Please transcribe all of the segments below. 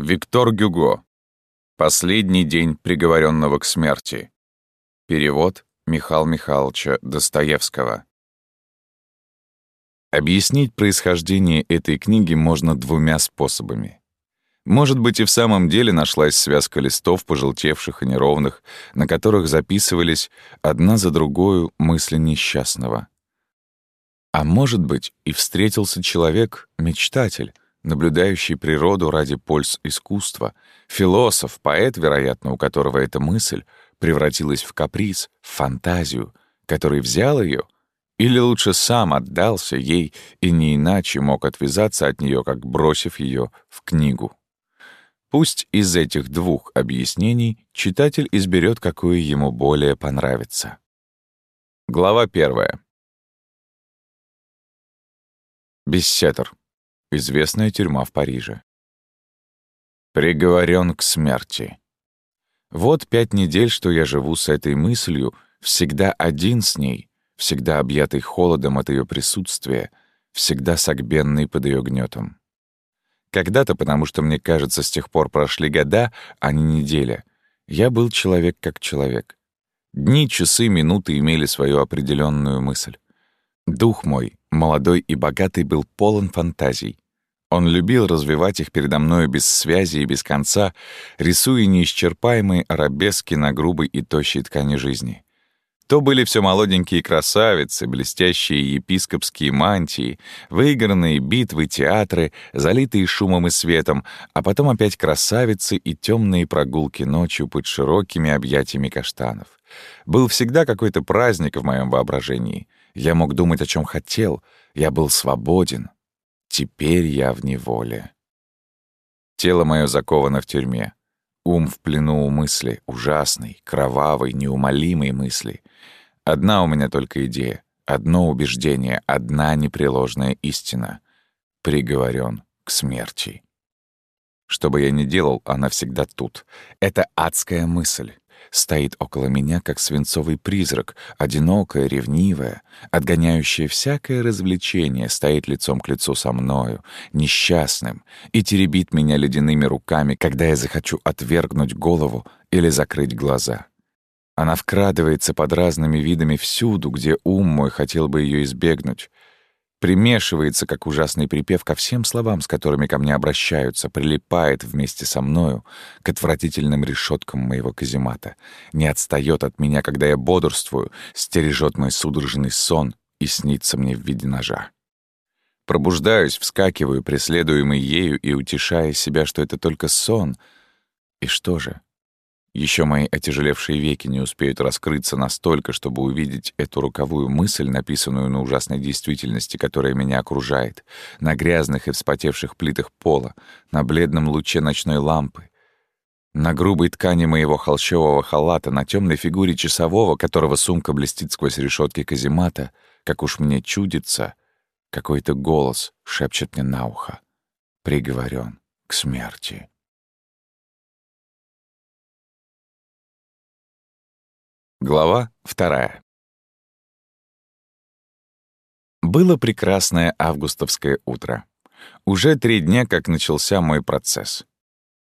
Виктор Гюго. Последний день приговоренного к смерти. Перевод Михаила Михайловича Достоевского. Объяснить происхождение этой книги можно двумя способами. Может быть, и в самом деле нашлась связка листов, пожелтевших и неровных, на которых записывались одна за другую мысли несчастного. А может быть, и встретился человек, мечтатель, наблюдающий природу ради польз искусства, философ, поэт, вероятно, у которого эта мысль превратилась в каприз, в фантазию, который взял ее или лучше сам отдался ей и не иначе мог отвязаться от нее, как бросив ее в книгу. Пусть из этих двух объяснений читатель изберет, какое ему более понравится. Глава первая. Бессетер. Известная тюрьма в Париже. Приговорен к смерти. Вот пять недель, что я живу с этой мыслью, всегда один с ней, всегда объятый холодом от ее присутствия, всегда согбенный под ее гнетом. Когда-то, потому что мне кажется, с тех пор прошли года, а не неделя, я был человек как человек. Дни, часы, минуты имели свою определенную мысль. Дух мой, молодой и богатый, был полон фантазий. Он любил развивать их передо мною без связи и без конца, рисуя неисчерпаемые арабески на грубой и тощей ткани жизни. То были все молоденькие красавицы, блестящие епископские мантии, выигранные битвы, театры, залитые шумом и светом, а потом опять красавицы и темные прогулки ночью под широкими объятиями каштанов. Был всегда какой-то праздник в моем воображении — я мог думать, о чем хотел. Я был свободен. Теперь я в неволе. Тело мое заковано в тюрьме. Ум в плену у мысли, ужасной, кровавой, неумолимой мысли. Одна у меня только идея, одно убеждение, одна непреложная истина. Приговорен к смерти. Что бы я ни делал, она всегда тут. Это адская мысль стоит около меня, как свинцовый призрак, одинокая, ревнивая, отгоняющая всякое развлечение, стоит лицом к лицу со мною, несчастным, и теребит меня ледяными руками, когда я захочу отвергнуть голову или закрыть глаза. Она вкрадывается под разными видами всюду, где ум мой хотел бы ее избегнуть, примешивается, как ужасный припев, ко всем словам, с которыми ко мне обращаются, прилипает вместе со мною к отвратительным решеткам моего каземата, не отстает от меня, когда я бодрствую, стережет мой судорожный сон и снится мне в виде ножа. Пробуждаюсь, вскакиваю, преследуемый ею и утешая себя, что это только сон. И что же? Еще мои отяжелевшие веки не успеют раскрыться настолько, чтобы увидеть эту руковую мысль, написанную на ужасной действительности, которая меня окружает, на грязных и вспотевших плитах пола, на бледном луче ночной лампы, на грубой ткани моего холщового халата, на темной фигуре часового, которого сумка блестит сквозь решетки каземата, как уж мне чудится, какой-то голос шепчет мне на ухо. Приговорен к смерти. Глава вторая. Было прекрасное августовское утро. Уже три дня, как начался мой процесс.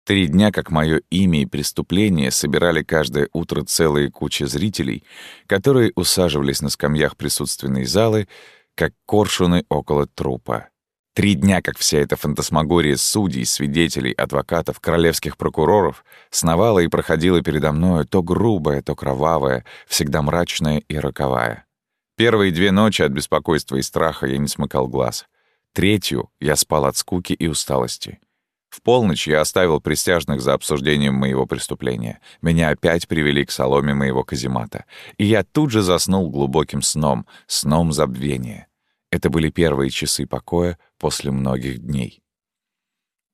Три дня, как мое имя и преступление собирали каждое утро целые кучи зрителей, которые усаживались на скамьях присутственной залы, как коршуны около трупа. Три дня, как вся эта фантасмагория судей, свидетелей, адвокатов, королевских прокуроров сновала и проходила передо мною то грубая, то кровавая, всегда мрачная и роковая. Первые две ночи от беспокойства и страха я не смыкал глаз. Третью я спал от скуки и усталости. В полночь я оставил присяжных за обсуждением моего преступления. Меня опять привели к соломе моего каземата. И я тут же заснул глубоким сном, сном забвения. Это были первые часы покоя после многих дней.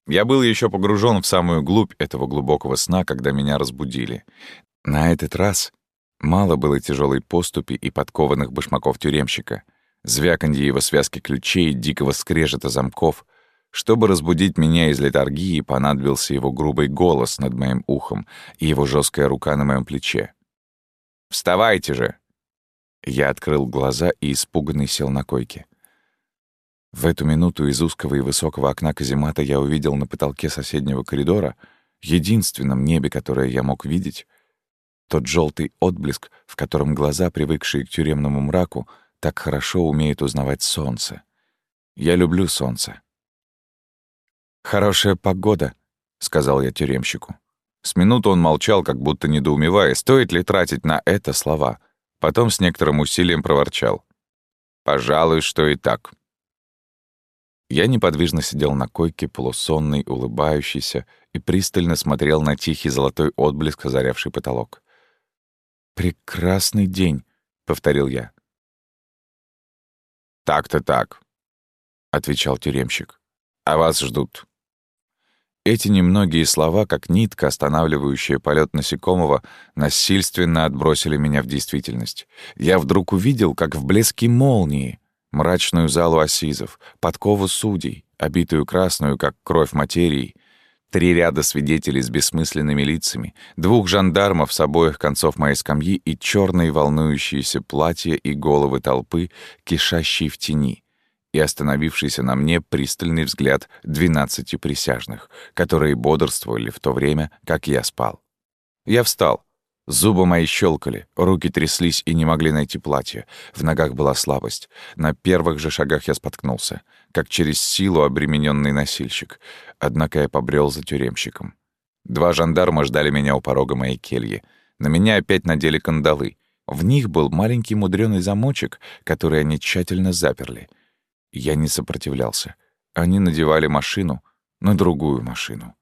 Я был еще погружен в самую глубь этого глубокого сна, когда меня разбудили. На этот раз мало было тяжелой поступи и подкованных башмаков тюремщика, звяканье его связки ключей, дикого скрежета замков. Чтобы разбудить меня из летаргии, понадобился его грубый голос над моим ухом и его жесткая рука на моем плече. «Вставайте же!» Я открыл глаза и испуганный сел на койке. В эту минуту из узкого и высокого окна каземата я увидел на потолке соседнего коридора, единственном небе, которое я мог видеть, тот желтый отблеск, в котором глаза, привыкшие к тюремному мраку, так хорошо умеют узнавать солнце. Я люблю солнце. «Хорошая погода», — сказал я тюремщику. С минуту он молчал, как будто недоумевая, стоит ли тратить на это слова. Потом с некоторым усилием проворчал. «Пожалуй, что и так». Я неподвижно сидел на койке, полусонный, улыбающийся, и пристально смотрел на тихий золотой отблеск, озарявший потолок. «Прекрасный день», — повторил я. «Так-то так», — отвечал тюремщик. «А вас ждут». Эти немногие слова, как нитка, останавливающая полет насекомого, насильственно отбросили меня в действительность. Я вдруг увидел, как в блеске молнии мрачную залу ассизов, подкову судей, обитую красную, как кровь материи, три ряда свидетелей с бессмысленными лицами, двух жандармов с обоих концов моей скамьи и черные волнующиеся платья и головы толпы, кишащие в тени, и остановившийся на мне пристальный взгляд двенадцати присяжных, которые бодрствовали в то время, как я спал. Я встал. Зубы мои щелкали, руки тряслись и не могли найти платье. В ногах была слабость. На первых же шагах я споткнулся, как через силу обремененный носильщик. Однако я побрел за тюремщиком. Два жандарма ждали меня у порога моей кельи. На меня опять надели кандалы. В них был маленький мудреный замочек, который они тщательно заперли. Я не сопротивлялся. Они надевали машину на другую машину.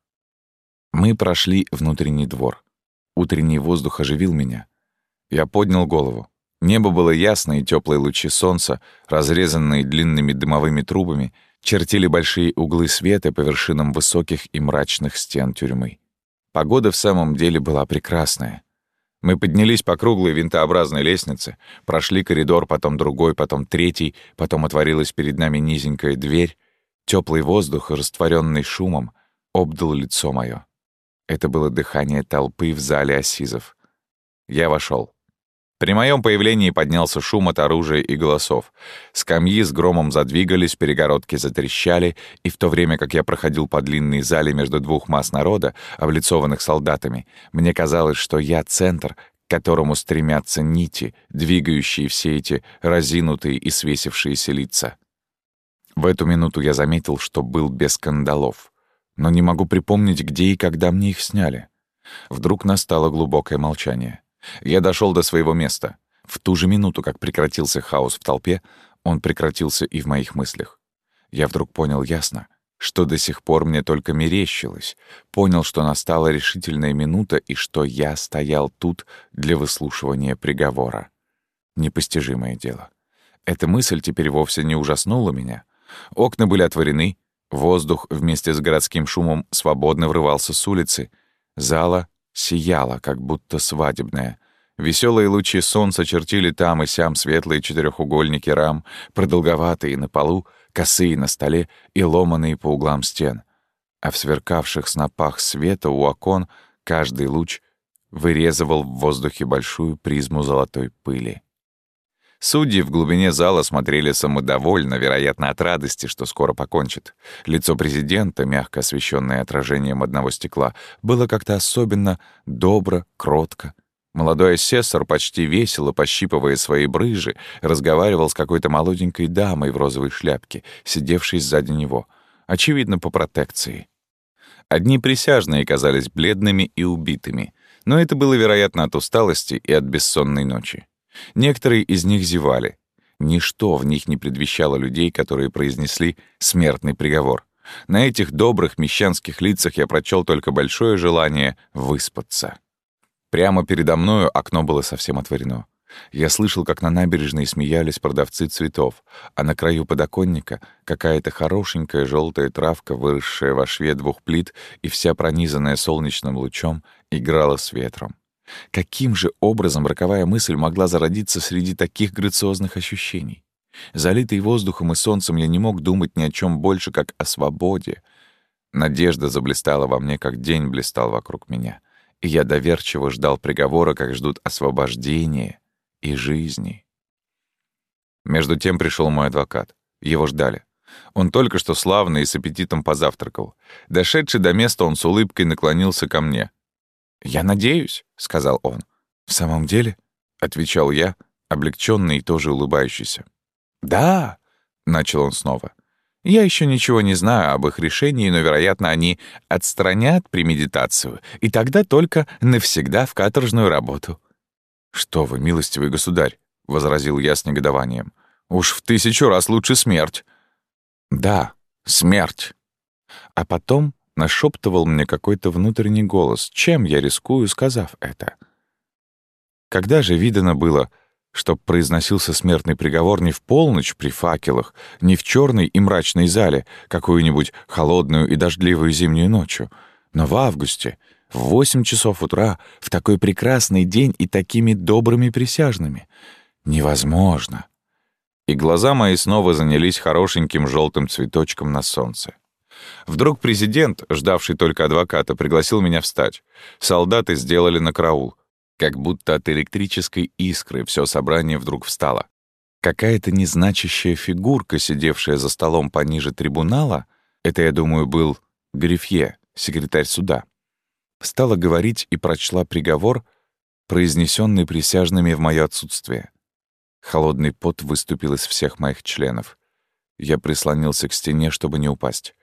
Мы прошли внутренний двор. Утренний воздух оживил меня. Я поднял голову. Небо было ясно, и теплые лучи солнца, разрезанные длинными дымовыми трубами, чертили большие углы света по вершинам высоких и мрачных стен тюрьмы. Погода в самом деле была прекрасная. Мы поднялись по круглой винтообразной лестнице, прошли коридор, потом другой, потом третий, потом отворилась перед нами низенькая дверь. Теплый воздух, растворенный шумом, обдал лицо мое. Это было дыхание толпы в зале Асизов. Я вошел. При моем появлении поднялся шум от оружия и голосов. Скамьи с громом задвигались, перегородки затрещали, и в то время как я проходил по длинной зале между двух масс народа, облицованных солдатами, мне казалось, что я центр, к которому стремятся нити, двигающие все эти разинутые и свесившиеся лица. В эту минуту я заметил, что был без кандалов но не могу припомнить, где и когда мне их сняли. Вдруг настало глубокое молчание. Я дошел до своего места. В ту же минуту, как прекратился хаос в толпе, он прекратился и в моих мыслях. Я вдруг понял ясно, что до сих пор мне только мерещилось, понял, что настала решительная минута и что я стоял тут для выслушивания приговора. Непостижимое дело. Эта мысль теперь вовсе не ужаснула меня. Окна были отворены, Воздух вместе с городским шумом свободно врывался с улицы. Зала сияла, как будто свадебная. Веселые лучи солнца чертили там и сям светлые четырехугольники рам, продолговатые на полу, косые на столе и ломаные по углам стен. А в сверкавших снопах света у окон каждый луч вырезывал в воздухе большую призму золотой пыли. Судьи в глубине зала смотрели самодовольно, вероятно, от радости, что скоро покончит. Лицо президента, мягко освещенное отражением одного стекла, было как-то особенно добро, кротко. Молодой асессор, почти весело пощипывая свои брыжи, разговаривал с какой-то молоденькой дамой в розовой шляпке, сидевшей сзади него. Очевидно, по протекции. Одни присяжные казались бледными и убитыми, но это было, вероятно, от усталости и от бессонной ночи. Некоторые из них зевали. Ничто в них не предвещало людей, которые произнесли смертный приговор. На этих добрых мещанских лицах я прочел только большое желание выспаться. Прямо передо мною окно было совсем отворено. Я слышал, как на набережной смеялись продавцы цветов, а на краю подоконника какая-то хорошенькая желтая травка, выросшая во шве двух плит и вся пронизанная солнечным лучом, играла с ветром. Каким же образом роковая мысль могла зародиться среди таких грациозных ощущений? Залитый воздухом и солнцем я не мог думать ни о чем больше, как о свободе. Надежда заблистала во мне, как день блистал вокруг меня, и я доверчиво ждал приговора, как ждут освобождения и жизни. Между тем пришел мой адвокат. Его ждали. Он только что славно и с аппетитом позавтракал. Дошедший до места, он с улыбкой наклонился ко мне. «Я надеюсь», — сказал он. «В самом деле?» — отвечал я, облегченный и тоже улыбающийся. «Да», — начал он снова. «Я еще ничего не знаю об их решении, но, вероятно, они отстранят премедитацию, и тогда только навсегда в каторжную работу». «Что вы, милостивый государь», — возразил я с негодованием. «Уж в тысячу раз лучше смерть». «Да, смерть». А потом нашептывал мне какой-то внутренний голос, чем я рискую, сказав это. Когда же видано было, чтоб произносился смертный приговор не в полночь при факелах, не в черной и мрачной зале, какую-нибудь холодную и дождливую зимнюю ночью, но в августе, в восемь часов утра, в такой прекрасный день и такими добрыми присяжными. Невозможно. И глаза мои снова занялись хорошеньким желтым цветочком на солнце. Вдруг президент, ждавший только адвоката, пригласил меня встать. Солдаты сделали на караул. Как будто от электрической искры все собрание вдруг встало. Какая-то незначащая фигурка, сидевшая за столом пониже трибунала, это, я думаю, был Грифье, секретарь суда, стала говорить и прочла приговор, произнесенный присяжными в мое отсутствие. Холодный пот выступил из всех моих членов. Я прислонился к стене, чтобы не упасть.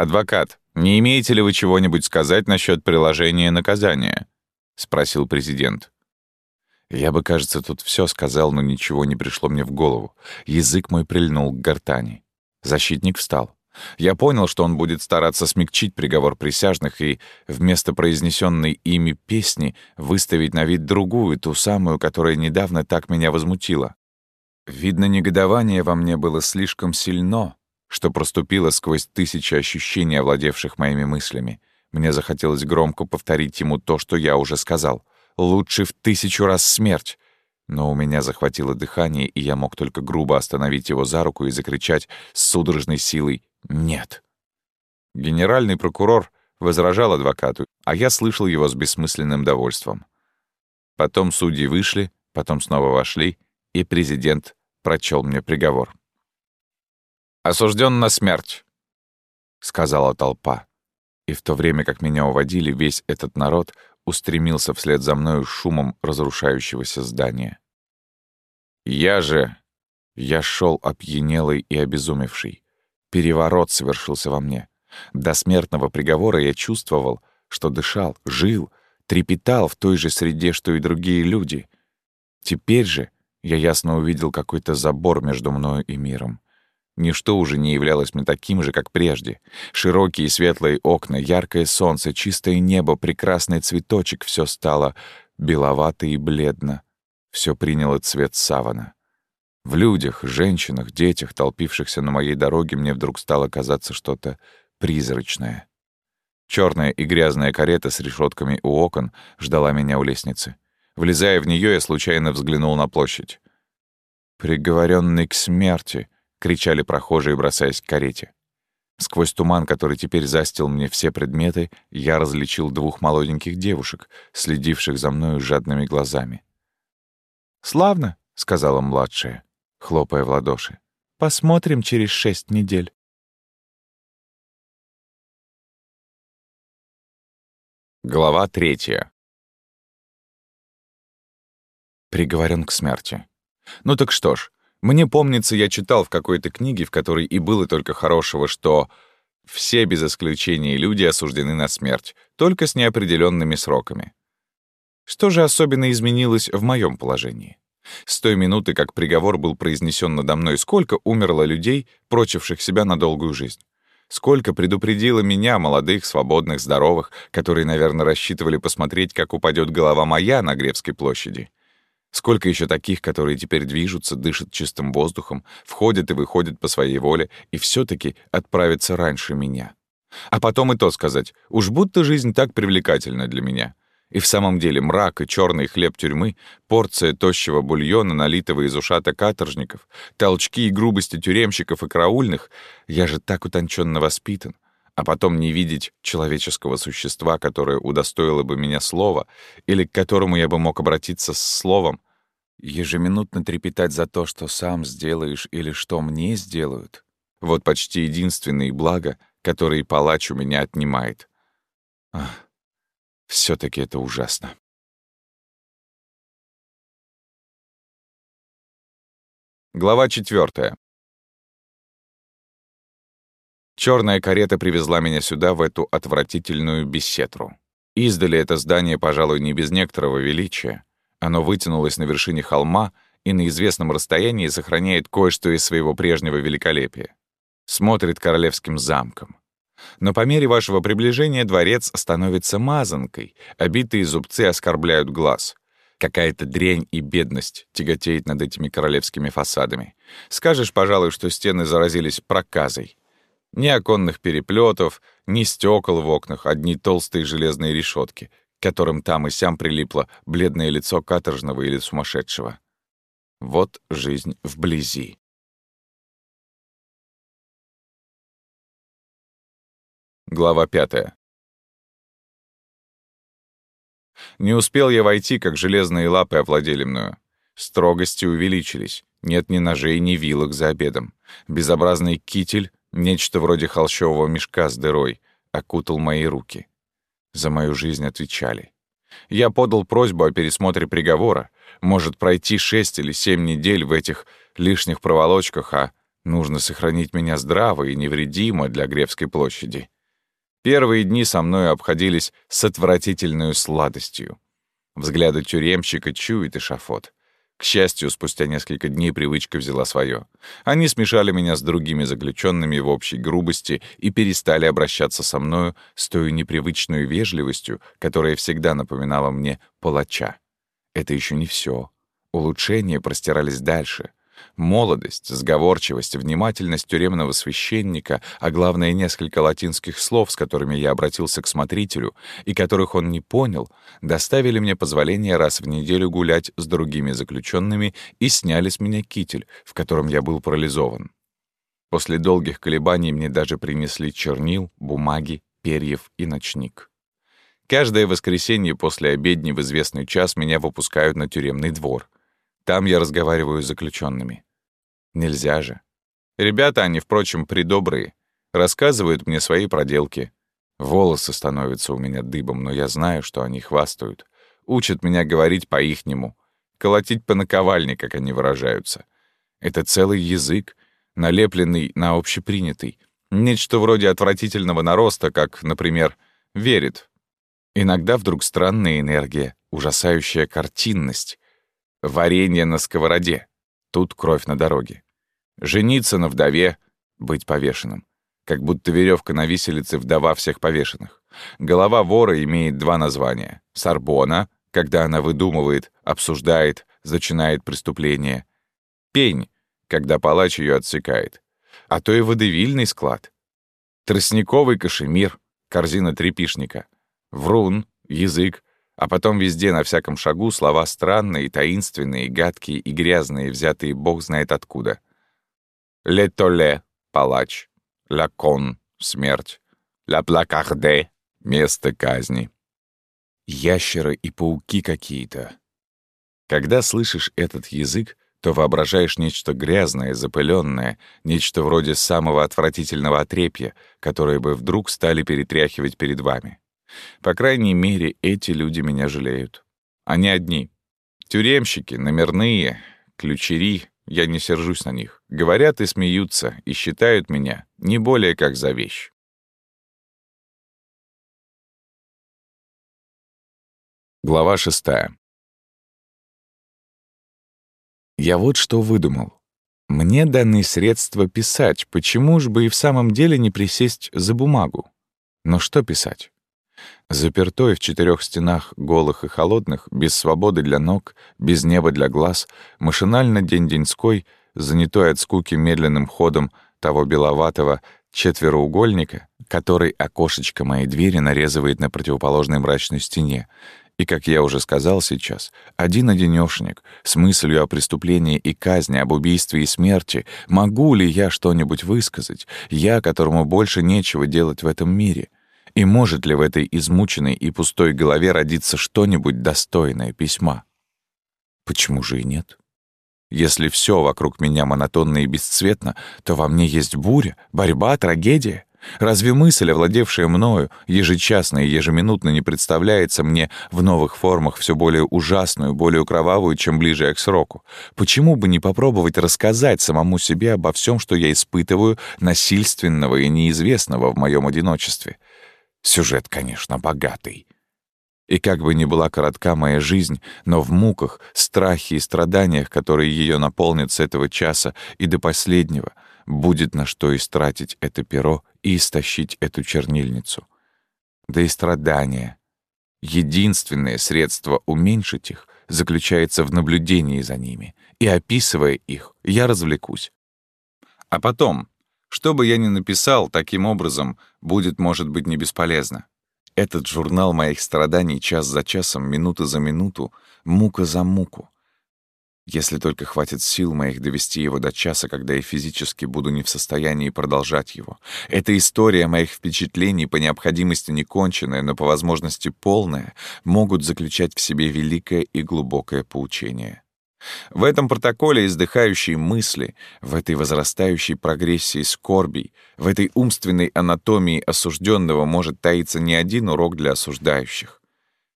«Адвокат, не имеете ли вы чего-нибудь сказать насчет приложения наказания?» — спросил президент. Я бы, кажется, тут все сказал, но ничего не пришло мне в голову. Язык мой прильнул к гортани. Защитник встал. Я понял, что он будет стараться смягчить приговор присяжных и вместо произнесенной ими песни выставить на вид другую, ту самую, которая недавно так меня возмутила. Видно, негодование во мне было слишком сильно, что проступило сквозь тысячи ощущений, овладевших моими мыслями. Мне захотелось громко повторить ему то, что я уже сказал. Лучше в тысячу раз смерть. Но у меня захватило дыхание, и я мог только грубо остановить его за руку и закричать с судорожной силой «Нет». Генеральный прокурор возражал адвокату, а я слышал его с бессмысленным довольством. Потом судьи вышли, потом снова вошли, и президент прочел мне приговор. «Осужден на смерть», — сказала толпа и в то время как меня уводили, весь этот народ устремился вслед за мною шумом разрушающегося здания. Я же... Я шел опьянелый и обезумевший. Переворот совершился во мне. До смертного приговора я чувствовал, что дышал, жил, трепетал в той же среде, что и другие люди. Теперь же я ясно увидел какой-то забор между мною и миром. Ничто уже не являлось мне таким же, как прежде. Широкие светлые окна, яркое солнце, чистое небо, прекрасный цветочек — все стало беловато и бледно. Все приняло цвет савана. В людях, женщинах, детях, толпившихся на моей дороге, мне вдруг стало казаться что-то призрачное. Черная и грязная карета с решетками у окон ждала меня у лестницы. Влезая в нее, я случайно взглянул на площадь. Приговоренный к смерти —— кричали прохожие, бросаясь к карете. Сквозь туман, который теперь застил мне все предметы, я различил двух молоденьких девушек, следивших за мною жадными глазами. «Славно», — сказала младшая, хлопая в ладоши. «Посмотрим через шесть недель». Глава третья. Приговорен к смерти. Ну так что ж, мне помнится, я читал в какой-то книге, в которой и было только хорошего, что все без исключения люди осуждены на смерть, только с неопределенными сроками. Что же особенно изменилось в моем положении? С той минуты, как приговор был произнесен надо мной, сколько умерло людей, прочивших себя на долгую жизнь? Сколько предупредило меня, молодых, свободных, здоровых, которые, наверное, рассчитывали посмотреть, как упадет голова моя на Гревской площади? Сколько еще таких, которые теперь движутся, дышат чистым воздухом, входят и выходят по своей воле и все таки отправятся раньше меня. А потом и то сказать, уж будто жизнь так привлекательна для меня. И в самом деле мрак и черный хлеб тюрьмы, порция тощего бульона, налитого из ушата каторжников, толчки и грубости тюремщиков и караульных — я же так утонченно воспитан. А потом не видеть человеческого существа, которое удостоило бы меня слова, или к которому я бы мог обратиться с словом — ежеминутно трепетать за то, что сам сделаешь или что мне сделают, Вот почти единственные блага, которые палач у меня отнимает. Ах, все таки это ужасно. Глава четвертая. Черная карета привезла меня сюда, в эту отвратительную беседру. Издали это здание, пожалуй, не без некоторого величия. Оно вытянулось на вершине холма и на известном расстоянии сохраняет кое-что из своего прежнего великолепия. Смотрит королевским замком. Но по мере вашего приближения дворец становится мазанкой, обитые зубцы оскорбляют глаз. Какая-то дрянь и бедность тяготеет над этими королевскими фасадами. Скажешь, пожалуй, что стены заразились проказой. Ни оконных переплетов, ни стекол в окнах, одни толстые железные решетки, к которым там и сям прилипло бледное лицо каторжного или сумасшедшего. Вот жизнь вблизи. Глава пятая. Не успел я войти, как железные лапы овладели мною. Строгости увеличились. Нет ни ножей, ни вилок за обедом. Безобразный китель, нечто вроде холщового мешка с дырой, окутал мои руки. За мою жизнь отвечали. Я подал просьбу о пересмотре приговора, может пройти шесть или семь недель в этих лишних проволочках, а нужно сохранить меня здраво и невредимо для Гревской площади. Первые дни со мной обходились с отвратительной сладостью. Взгляды тюремщика чует эшафот. К счастью, спустя несколько дней привычка взяла свое. Они смешали меня с другими заключенными в общей грубости и перестали обращаться со мною с той непривычной вежливостью, которая всегда напоминала мне палача. Это еще не все. Улучшения простирались дальше. Молодость, сговорчивость, внимательность тюремного священника, а главное, несколько латинских слов, с которыми я обратился к смотрителю, и которых он не понял, доставили мне позволение раз в неделю гулять с другими заключенными и сняли с меня китель, в котором я был парализован. После долгих колебаний мне даже принесли чернил, бумаги, перьев и ночник. Каждое воскресенье после обедни в известный час меня выпускают на тюремный двор. Там я разговариваю с заключенными. Нельзя же. Ребята, они, впрочем, придобрые, рассказывают мне свои проделки. Волосы становятся у меня дыбом, но я знаю, что они хвастают. Учат меня говорить по-ихнему, колотить по наковальне, как они выражаются. Это целый язык, налепленный на общепринятый. Нечто вроде отвратительного нароста, как, например, «верит», Иногда вдруг странная энергия, ужасающая картинность. Варенье на сковороде. Тут кровь на дороге. Жениться на вдове, быть повешенным. Как будто веревка на виселице вдова всех повешенных. Голова вора имеет два названия. Сорбона, когда она выдумывает, обсуждает, зачинает преступление. Пень, когда палач ее отсекает. А то и водевильный склад. Тростниковый кашемир, корзина трепишника — Врун, язык, а потом везде на всяком шагу слова странные, таинственные, гадкие и грязные, взятые бог знает откуда. «Ле-толе» — палач, «ла-кон» — смерть, «ла-плакарде» — место казни. Ящеры и пауки какие-то. Когда слышишь этот язык, то воображаешь нечто грязное, запыленное, нечто вроде самого отвратительного отрепья, которое бы вдруг стали перетряхивать перед вами. По крайней мере, эти люди меня жалеют. Они одни. Тюремщики, номерные, ключери, я не сержусь на них. Говорят и смеются, и считают меня не более как за вещь. Глава шестая. Я вот что выдумал. Мне даны средства писать, почему ж бы и в самом деле не присесть за бумагу? Но что писать? Запертой в четырех стенах, голых и холодных, без свободы для ног, без неба для глаз, машинально день-деньской, занятой от скуки медленным ходом того беловатого четвероугольника, который окошечко моей двери нарезывает на противоположной мрачной стене, и, как я уже сказал сейчас, один-одинёшенек, с мыслью о преступлении и казни, об убийстве и смерти, могу ли я что-нибудь высказать, я, которому больше нечего делать в этом мире — и может ли в этой измученной и пустой голове родиться что-нибудь достойное письма? Почему же и нет? Если все вокруг меня монотонно и бесцветно, то во мне есть буря, борьба, трагедия. Разве мысль, овладевшая мною, ежечасно и ежеминутно не представляется мне в новых формах все более ужасную, более кровавую, чем ближе я к сроку? Почему бы не попробовать рассказать самому себе обо всем, что я испытываю, насильственного и неизвестного в моем одиночестве? Сюжет, конечно, богатый. И как бы ни была коротка моя жизнь, но в муках, страхе и страданиях, которые ее наполнят с этого часа и до последнего, будет на что истратить это перо и истощить эту чернильницу. Да и страдания. Единственное средство уменьшить их заключается в наблюдении за ними, и, описывая их, я развлекусь. А потом, что бы я ни написал, таким образом, будет, может быть, не бесполезно. Этот журнал моих страданий час за часом, минута за минуту, мука за муку. Если только хватит сил моих довести его до часа, когда я физически буду не в состоянии продолжать его. Эта история моих впечатлений, по необходимости не конченная, но по возможности полная, могут заключать в себе великое и глубокое поучение. В этом протоколе издыхающей мысли, в этой возрастающей прогрессии скорбей, в этой умственной анатомии осужденного может таиться не один урок для осуждающих.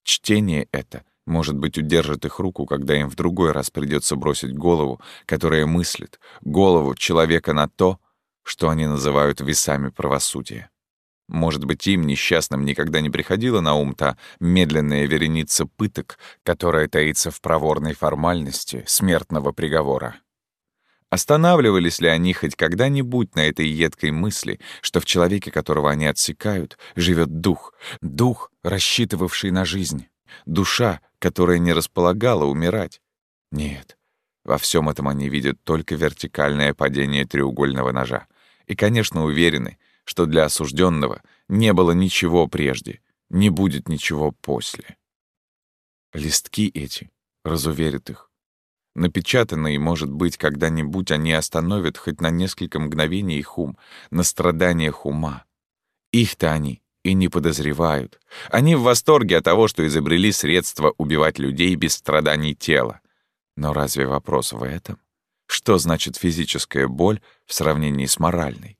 Чтение это, может быть, удержит их руку, когда им в другой раз придется бросить голову, которая мыслит, голову человека на то, что они называют весами правосудия. Может быть, им, несчастным, никогда не приходила на ум та медленная вереница пыток, которая таится в проворной формальности смертного приговора. Останавливались ли они хоть когда-нибудь на этой едкой мысли, что в человеке, которого они отсекают, живет дух, дух, рассчитывавший на жизнь, душа, которая не располагала умирать? Нет, во всем этом они видят только вертикальное падение треугольного ножа. И, конечно, уверены, что для осужденного не было ничего прежде, не будет ничего после. Листки эти разуверят их. Напечатанные, может быть, когда-нибудь они остановят хоть на несколько мгновений их ум, на страданиях ума. Их-то они и не подозревают. Они в восторге от того, что изобрели средства убивать людей без страданий тела. Но разве вопрос в этом? Что значит физическая боль в сравнении с моральной?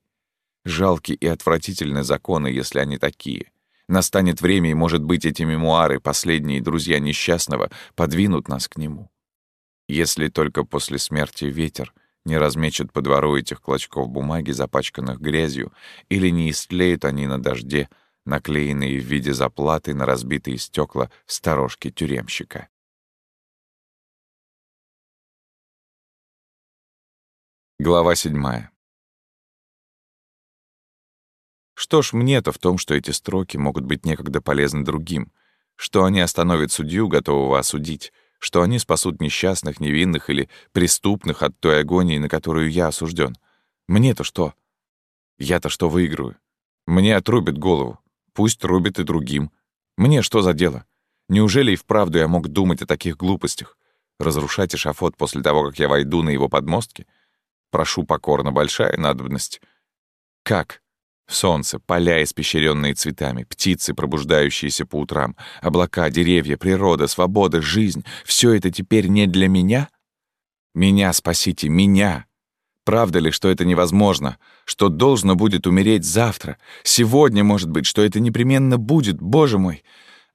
Жалки и отвратительны законы, если они такие. Настанет время, и, может быть, эти мемуары, последние друзья несчастного, подвинут нас к нему. Если только после смерти ветер не размечет по двору этих клочков бумаги, запачканных грязью, или не истлеют они на дожде, наклеенные в виде заплаты на разбитые стекла сторожки тюремщика. Глава седьмая. Что ж мне-то в том, что эти строки могут быть некогда полезны другим, что они остановят судью, готового осудить, что они спасут несчастных, невинных или преступных от той агонии, на которую я осужден. Мне-то что? Я-то что выиграю? Мне отрубят голову. Пусть рубит и другим. Мне что за дело? Неужели и вправду я мог думать о таких глупостях? Разрушать эшафот после того, как я войду на его подмостки? Прошу покорно, большая надобность. Как? Солнце, поля, испещренные цветами, птицы, пробуждающиеся по утрам, облака, деревья, природа, свобода, жизнь — все это теперь не для меня? Меня спасите, меня! Правда ли, что это невозможно, что должно будет умереть завтра, сегодня, может быть, что это непременно будет, боже мой?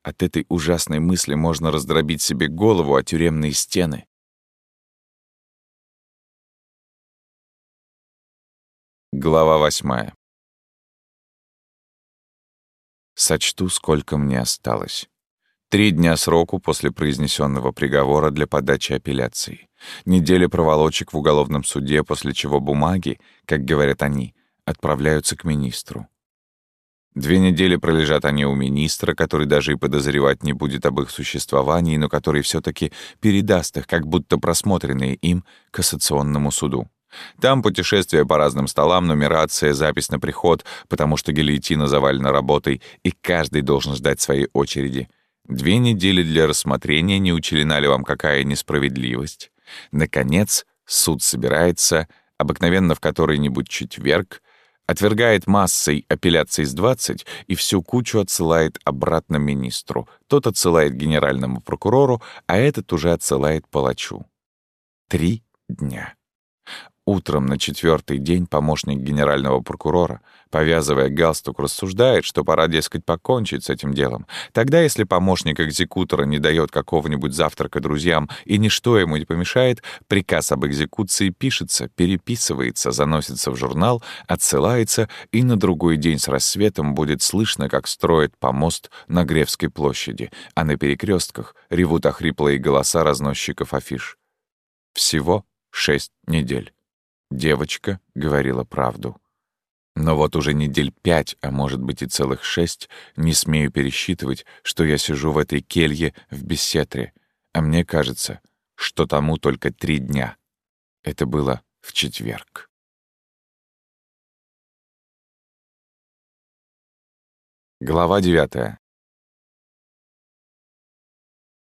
От этой ужасной мысли можно раздробить себе голову о тюремные стены. Глава восьмая. Сочту, сколько мне осталось. Три дня сроку после произнесенного приговора для подачи апелляции. Неделя проволочек в уголовном суде, после чего бумаги, как говорят они, отправляются к министру. Две недели пролежат они у министра, который даже и подозревать не будет об их существовании, но который все таки передаст их, как будто просмотренные им, кассационному суду. Там путешествие по разным столам, нумерация, запись на приход, потому что гильотина завалена работой, и каждый должен ждать своей очереди. Две недели для рассмотрения, не учелена ли вам какая несправедливость. Наконец, суд собирается, обыкновенно в который-нибудь четверг, отвергает массой апелляций с 20 и всю кучу отсылает обратно министру. Тот отсылает генеральному прокурору, а этот уже отсылает палачу. Три дня. Утром на четвертый день помощник генерального прокурора, повязывая галстук, рассуждает, что пора, дескать, покончить с этим делом. Тогда, если помощник экзекутора не дает какого-нибудь завтрака друзьям и ничто ему не помешает, приказ об экзекуции пишется, переписывается, заносится в журнал, отсылается, и на другой день с рассветом будет слышно, как строят помост на Гревской площади, а на перекрестках ревут охриплые голоса разносчиков афиш. Всего шесть недель. Девочка говорила правду. Но вот уже недель пять, а может быть и целых шесть, не смею пересчитывать, что я сижу в этой келье в беседре, а мне кажется, что тому только три дня. Это было в четверг. Глава девятая.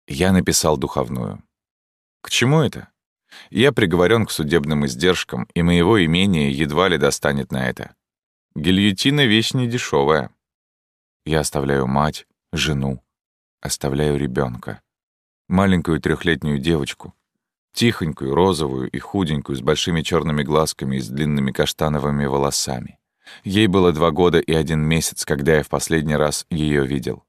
Я написал духовную. К чему это? Я приговорен к судебным издержкам, и моего имения едва ли достанет на это. Гильотина — вещь недешевая. Я оставляю мать, жену, оставляю ребенка, маленькую трехлетнюю девочку, тихонькую, розовую и худенькую, с большими черными глазками и с длинными каштановыми волосами. Ей было два года и один месяц, когда я в последний раз ее видел.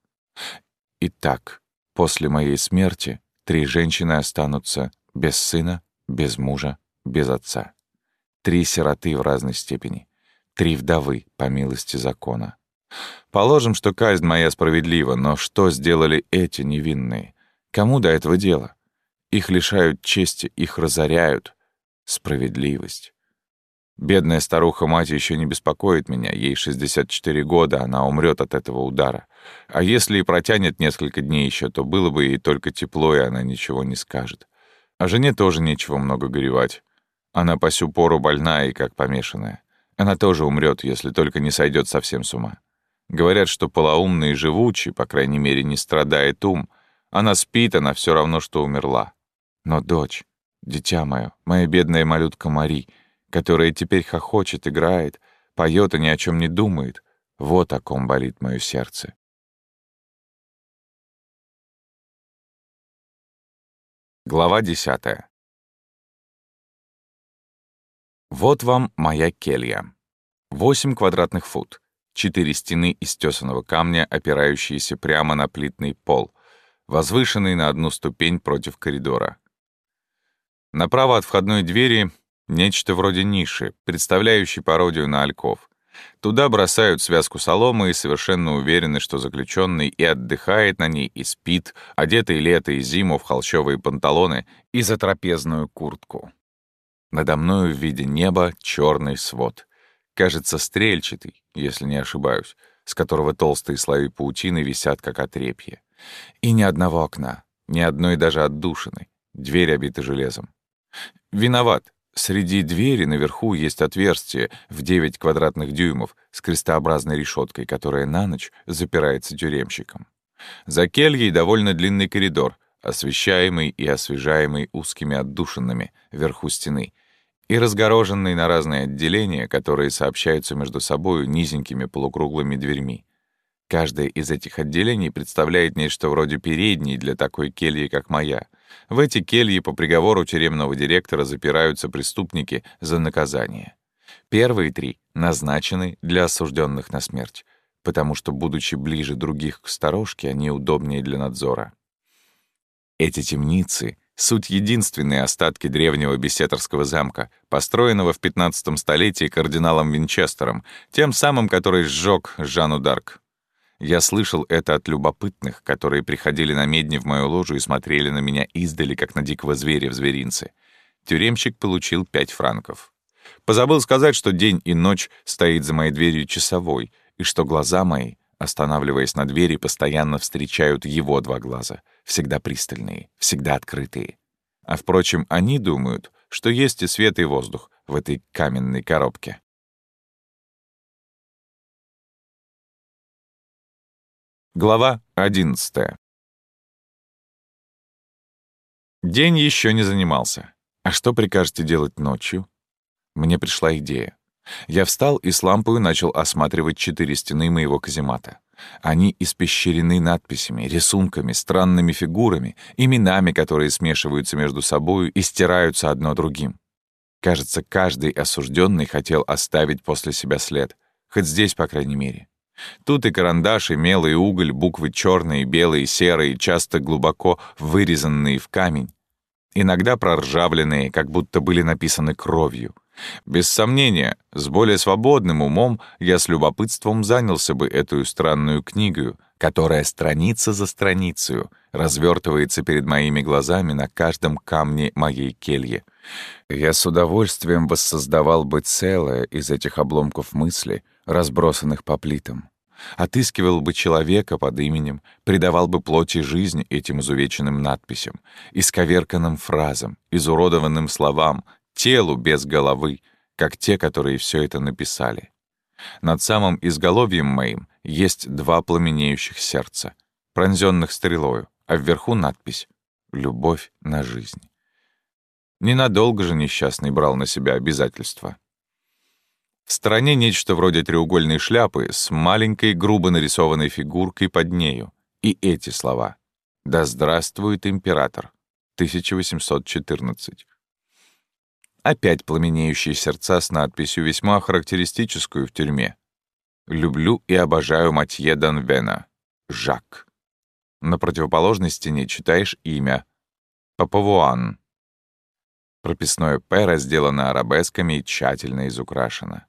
Итак, после моей смерти три женщины останутся без сына, без мужа, без отца. Три сироты в разной степени. Три вдовы, по милости закона. Положим, что казнь моя справедлива, но что сделали эти невинные? Кому до этого дело? Их лишают чести, их разоряют. Справедливость. Бедная старуха-мать еще не беспокоит меня, ей 64 года, она умрет от этого удара. А если и протянет несколько дней еще, то было бы ей только тепло, и она ничего не скажет. А жене тоже нечего много горевать. Она по сю пору больна и как помешанная. Она тоже умрет, если только не сойдет совсем с ума. Говорят, что полоумный и живучий, по крайней мере, не страдает ум. Она спит, она все равно, что умерла. Но дочь, дитя мое, моя бедная малютка Мари, которая теперь хохочет, играет, поет и ни о чем не думает, вот о ком болит мое сердце. Глава десятая. Вот вам моя келья. Восемь квадратных фут, четыре стены из тесаного камня, опирающиеся прямо на плитный пол, возвышенный на одну ступень против коридора. Направо от входной двери нечто вроде ниши, представляющей пародию на альков. Туда бросают связку соломы и совершенно уверены, что заключенный и отдыхает на ней, и спит, одетый лето и зиму в холщовые панталоны и за трапезную куртку. Надо мною в виде неба черный свод. Кажется, стрельчатый, если не ошибаюсь, с которого толстые слои паутины висят, как отрепье. И ни одного окна, ни одной даже отдушины. Дверь обита железом. Виноват. Среди двери наверху есть отверстие в 9 квадратных дюймов с крестообразной решеткой, которая на ночь запирается тюремщиком. За кельей довольно длинный коридор, освещаемый и освежаемый узкими отдушинами вверху стены и разгороженный на разные отделения, которые сообщаются между собою низенькими полукруглыми дверьми. Каждое из этих отделений представляет нечто вроде передней для такой кельи, как моя. В эти кельи по приговору тюремного директора запираются преступники за наказание. Первые три назначены для осужденных на смерть, потому что, будучи ближе других к сторожке, они удобнее для надзора. Эти темницы — суть единственные остатки древнего бесетерского замка, построенного в 15 столетии кардиналом Винчестером, тем самым, который сжег Жанну Дарк. Я слышал это от любопытных, которые приходили на медни в мою ложу и смотрели на меня издали, как на дикого зверя в зверинце. Тюремщик получил пять франков. Позабыл сказать, что день и ночь стоит за моей дверью часовой, и что глаза мои, останавливаясь на двери, постоянно встречают его два глаза, всегда пристальные, всегда открытые. А впрочем, они думают, что есть и свет, и воздух в этой каменной коробке. Глава 11. День еще не занимался. А что прикажете делать ночью? Мне пришла идея. Я встал и с лампой начал осматривать четыре стены моего каземата. Они испещрены надписями, рисунками, странными фигурами, именами, которые смешиваются между собою и стираются одно другим. Кажется, каждый осужденный хотел оставить после себя след, хоть здесь, по крайней мере. Тут и карандаш, и мел, и уголь, буквы черные, белые, серые, часто глубоко вырезанные в камень. Иногда проржавленные, как будто были написаны кровью — без сомнения, с более свободным умом я с любопытством занялся бы эту странную книгу, которая страница за страницей развертывается перед моими глазами на каждом камне моей кельи. Я с удовольствием воссоздавал бы целое из этих обломков мысли, разбросанных по плитам. Отыскивал бы человека под именем, придавал бы плоти жизнь этим изувеченным надписям, исковерканным фразам, изуродованным словам, телу без головы, как те, которые все это написали. Над самым изголовьем моим есть два пламенеющих сердца, пронзенных стрелою, а вверху надпись «Любовь на жизнь». Ненадолго же несчастный брал на себя обязательства. В стороне нечто вроде треугольной шляпы с маленькой грубо нарисованной фигуркой под нею. И эти слова «Да здравствует император» 1814 Опять пламенеющие сердца с надписью, весьма характеристическую в тюрьме. «Люблю и обожаю Матье Данвена. Жак». На противоположной стене читаешь имя. Папавуан. Прописное «П» разделано арабесками и тщательно изукрашено.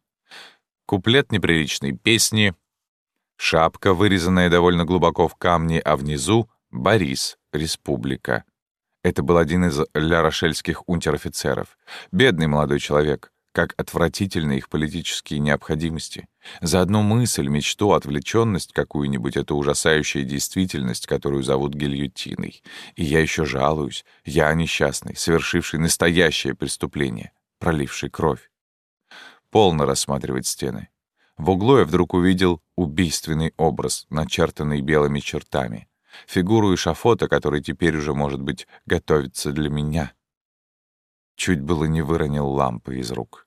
Куплет неприличной песни. Шапка, вырезанная довольно глубоко в камне, а внизу — Борис, Республика. Это был один из ля-рошельских унтер-офицеров. Бедный молодой человек. Как отвратительны их политические необходимости. За одну мысль, мечту, отвлеченность какую-нибудь — это ужасающая действительность, которую зовут гильотиной. И я еще жалуюсь. Я несчастный, совершивший настоящее преступление, проливший кровь. Полно рассматривать стены. В углу я вдруг увидел убийственный образ, начертанный белыми чертами фигуру эшафота, который теперь уже, может быть, готовится для меня. Чуть было не выронил лампы из рук.